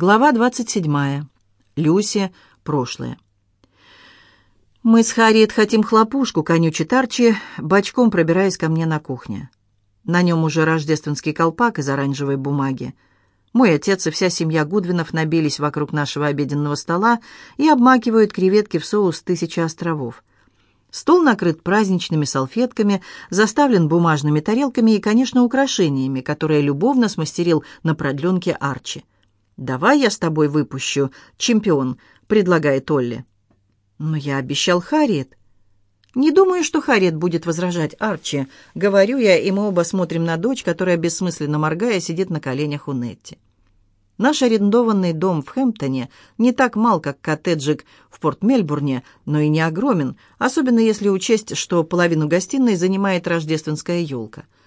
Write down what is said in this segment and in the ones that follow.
Глава 27. Люси. Прошлое. «Мы с Харриет хотим хлопушку», — конючит Арчи, бочком пробираясь ко мне на кухне. На нем уже рождественский колпак из оранжевой бумаги. Мой отец и вся семья Гудвинов набились вокруг нашего обеденного стола и обмакивают креветки в соус «Тысяча островов». Стол накрыт праздничными салфетками, заставлен бумажными тарелками и, конечно, украшениями, которые любовно смастерил на продленке Арчи. «Давай я с тобой выпущу, чемпион», — предлагает Олли. «Но я обещал Харриет». «Не думаю, что Харриет будет возражать Арчи», — говорю я, и мы оба смотрим на дочь, которая, бессмысленно моргая, сидит на коленях у Нетти. Наш арендованный дом в Хэмптоне не так мал, как коттеджик в Порт-Мельбурне, но и не огромен, особенно если учесть, что половину гостиной занимает рождественская елка —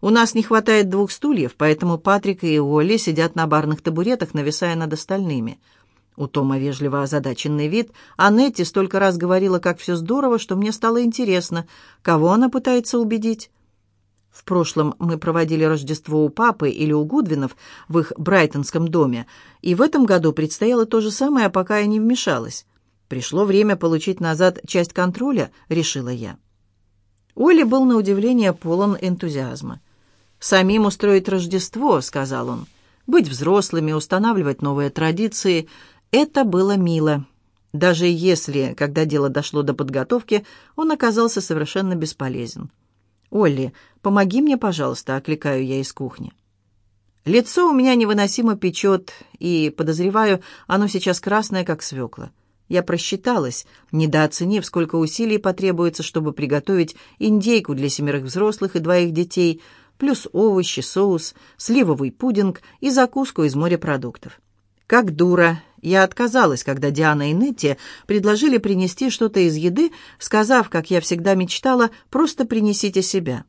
у нас не хватает двух стульев, поэтому Патрик и Уолли сидят на барных табуретах, нависая над остальными. У Тома вежливо озадаченный вид, а Нетти столько раз говорила, как все здорово, что мне стало интересно, кого она пытается убедить. В прошлом мы проводили Рождество у папы или у Гудвинов в их брайтонском доме, и в этом году предстояло то же самое, а пока я не вмешалась. Пришло время получить назад часть контроля, решила я. Оли был на удивление полон энтузиазма самим устроить Рождество», — сказал он. «Быть взрослыми, устанавливать новые традиции — это было мило». Даже если, когда дело дошло до подготовки, он оказался совершенно бесполезен. «Олли, помоги мне, пожалуйста», — окликаю я из кухни. Лицо у меня невыносимо печет, и, подозреваю, оно сейчас красное, как свекла. Я просчиталась, недооценив, сколько усилий потребуется, чтобы приготовить индейку для семерых взрослых и двоих детей — плюс овощи, соус, сливовый пудинг и закуску из морепродуктов. Как дура, я отказалась, когда Диана и Нетти предложили принести что-то из еды, сказав, как я всегда мечтала, просто принесите себя.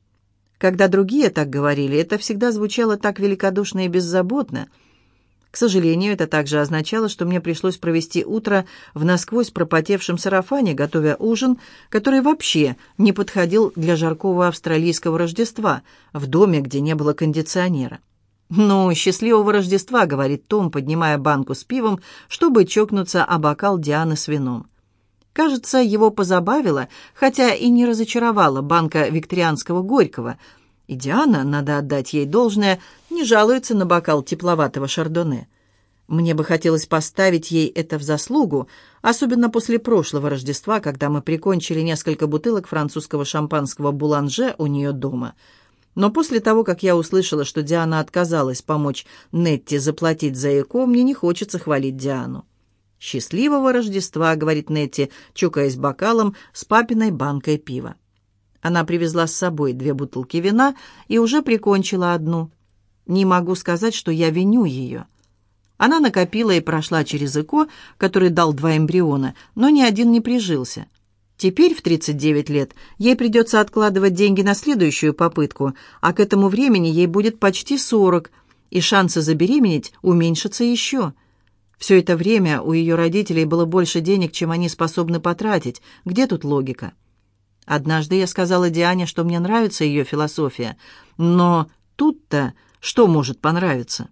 Когда другие так говорили, это всегда звучало так великодушно и беззаботно – к сожалению, это также означало, что мне пришлось провести утро в насквозь пропотевшем сарафане, готовя ужин, который вообще не подходил для жаркого австралийского Рождества в доме, где не было кондиционера. «Ну, счастливого Рождества», — говорит Том, поднимая банку с пивом, чтобы чокнуться о бокал Дианы с вином. Кажется, его позабавило, хотя и не разочаровала банка викторианского горького, и Диана, надо отдать ей должное, не жалуется на бокал тепловатого шардоне. Мне бы хотелось поставить ей это в заслугу, особенно после прошлого Рождества, когда мы прикончили несколько бутылок французского шампанского «Буланже» у нее дома. Но после того, как я услышала, что Диана отказалась помочь Нетти заплатить за ЭКО, мне не хочется хвалить Диану. «Счастливого Рождества», — говорит Нетти, чукаясь бокалом с папиной банкой пива. Она привезла с собой две бутылки вина и уже прикончила одну. Не могу сказать, что я виню ее. Она накопила и прошла через ЭКО, который дал два эмбриона, но ни один не прижился. Теперь, в 39 лет, ей придется откладывать деньги на следующую попытку, а к этому времени ей будет почти 40, и шансы забеременеть уменьшатся еще. Все это время у ее родителей было больше денег, чем они способны потратить. Где тут логика? Однажды я сказала Диане, что мне нравится ее философия, но тут-то что может понравиться?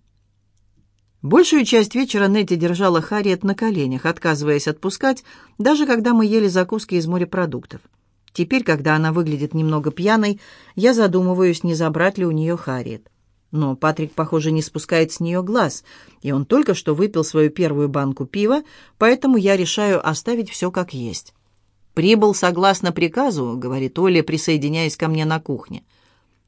Большую часть вечера Нетти держала Харриет на коленях, отказываясь отпускать, даже когда мы ели закуски из морепродуктов. Теперь, когда она выглядит немного пьяной, я задумываюсь, не забрать ли у нее Харриет. Но Патрик, похоже, не спускает с нее глаз, и он только что выпил свою первую банку пива, поэтому я решаю оставить все как есть. «Прибыл согласно приказу», — говорит Оля, присоединяясь ко мне на кухне.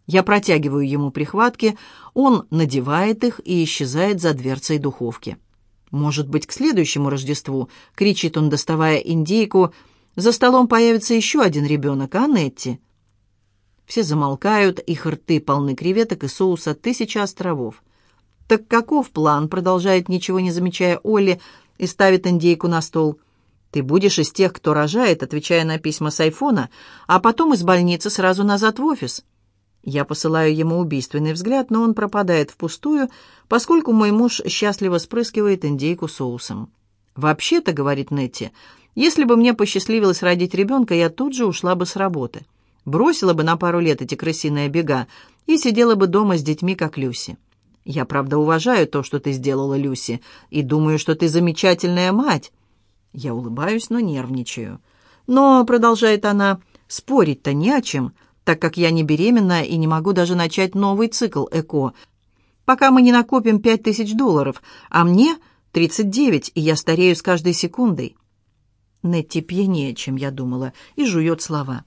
Я протягиваю ему прихватки, он надевает их и исчезает за дверцей духовки. «Может быть, к следующему Рождеству», — кричит он, доставая индейку, — «за столом появится еще один ребенок, а Все замолкают, их рты полны креветок и соуса тысяча островов. «Так каков план?» — продолжает, ничего не замечая Олли, и ставит индейку на стол — ты будешь из тех, кто рожает, отвечая на письма с айфона, а потом из больницы сразу назад в офис. Я посылаю ему убийственный взгляд, но он пропадает впустую, поскольку мой муж счастливо спрыскивает индейку соусом. «Вообще-то», — говорит Нетти, — «если бы мне посчастливилось родить ребенка, я тут же ушла бы с работы. Бросила бы на пару лет эти крысиные бега и сидела бы дома с детьми, как Люси. Я, правда, уважаю то, что ты сделала, Люси, и думаю, что ты замечательная мать». Я улыбаюсь, но нервничаю. Но, продолжает она, спорить-то не о чем, так как я не беременна и не могу даже начать новый цикл ЭКО, пока мы не накопим пять тысяч долларов, а мне 39, и я старею с каждой секундой. Нетти пьянее, чем я думала, и жует слова.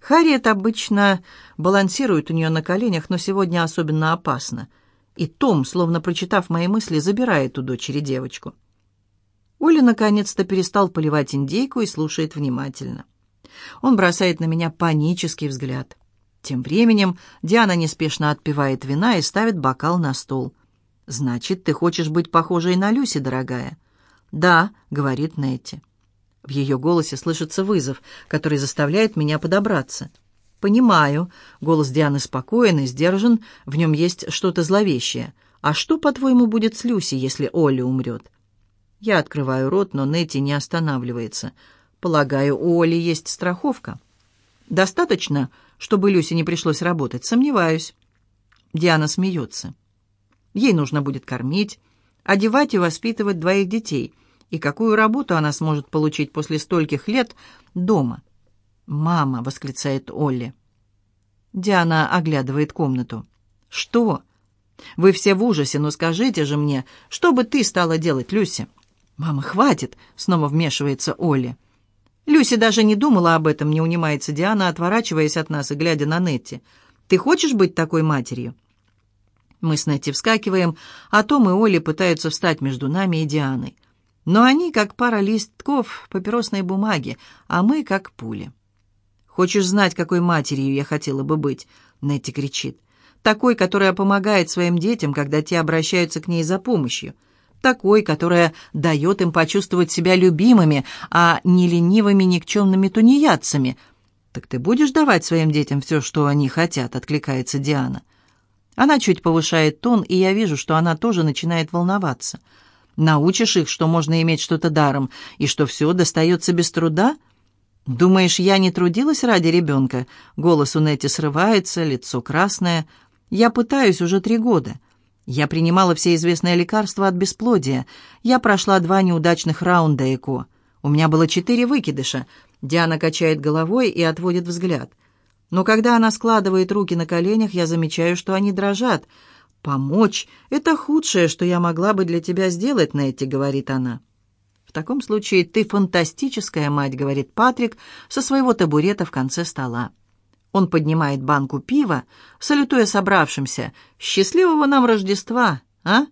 Харриет обычно балансирует у нее на коленях, но сегодня особенно опасно. И Том, словно прочитав мои мысли, забирает у дочери девочку. Оля наконец-то перестал поливать индейку и слушает внимательно. Он бросает на меня панический взгляд. Тем временем Диана неспешно отпивает вина и ставит бокал на стол. «Значит, ты хочешь быть похожей на Люси, дорогая?» «Да», — говорит Нетти. В ее голосе слышится вызов, который заставляет меня подобраться. «Понимаю». Голос Дианы спокоен и сдержан, в нем есть что-то зловещее. «А что, по-твоему, будет с Люси, если Оля умрет?» Я открываю рот, но Нетти не останавливается. Полагаю, у Оли есть страховка. Достаточно, чтобы Люсе не пришлось работать? Сомневаюсь. Диана смеется. Ей нужно будет кормить, одевать и воспитывать двоих детей. И какую работу она сможет получить после стольких лет дома? «Мама!» — восклицает Олли. Диана оглядывает комнату. «Что?» «Вы все в ужасе, но скажите же мне, что бы ты стала делать, Люси?» «Мама, хватит!» — снова вмешивается Оля. «Люси даже не думала об этом», — не унимается Диана, отворачиваясь от нас и глядя на Нетти. «Ты хочешь быть такой матерью?» Мы с Нетти вскакиваем, а Том и Оля пытаются встать между нами и Дианой. Но они как пара листков папиросной бумаги, а мы как пули. «Хочешь знать, какой матерью я хотела бы быть?» — Нетти кричит. «Такой, которая помогает своим детям, когда те обращаются к ней за помощью» такой, которая дает им почувствовать себя любимыми, а не ленивыми никчемными тунеядцами. «Так ты будешь давать своим детям все, что они хотят?» — откликается Диана. Она чуть повышает тон, и я вижу, что она тоже начинает волноваться. «Научишь их, что можно иметь что-то даром, и что все достается без труда?» «Думаешь, я не трудилась ради ребенка?» Голос у Нети срывается, лицо красное. «Я пытаюсь уже три года». Я принимала все известные лекарства от бесплодия. Я прошла два неудачных раунда ЭКО. У меня было четыре выкидыша. Диана качает головой и отводит взгляд. Но когда она складывает руки на коленях, я замечаю, что они дрожат. «Помочь — это худшее, что я могла бы для тебя сделать, Нетти», — говорит она. «В таком случае ты фантастическая мать», — говорит Патрик со своего табурета в конце стола. Он поднимает банку пива, салютуя собравшимся. «Счастливого нам Рождества, а?»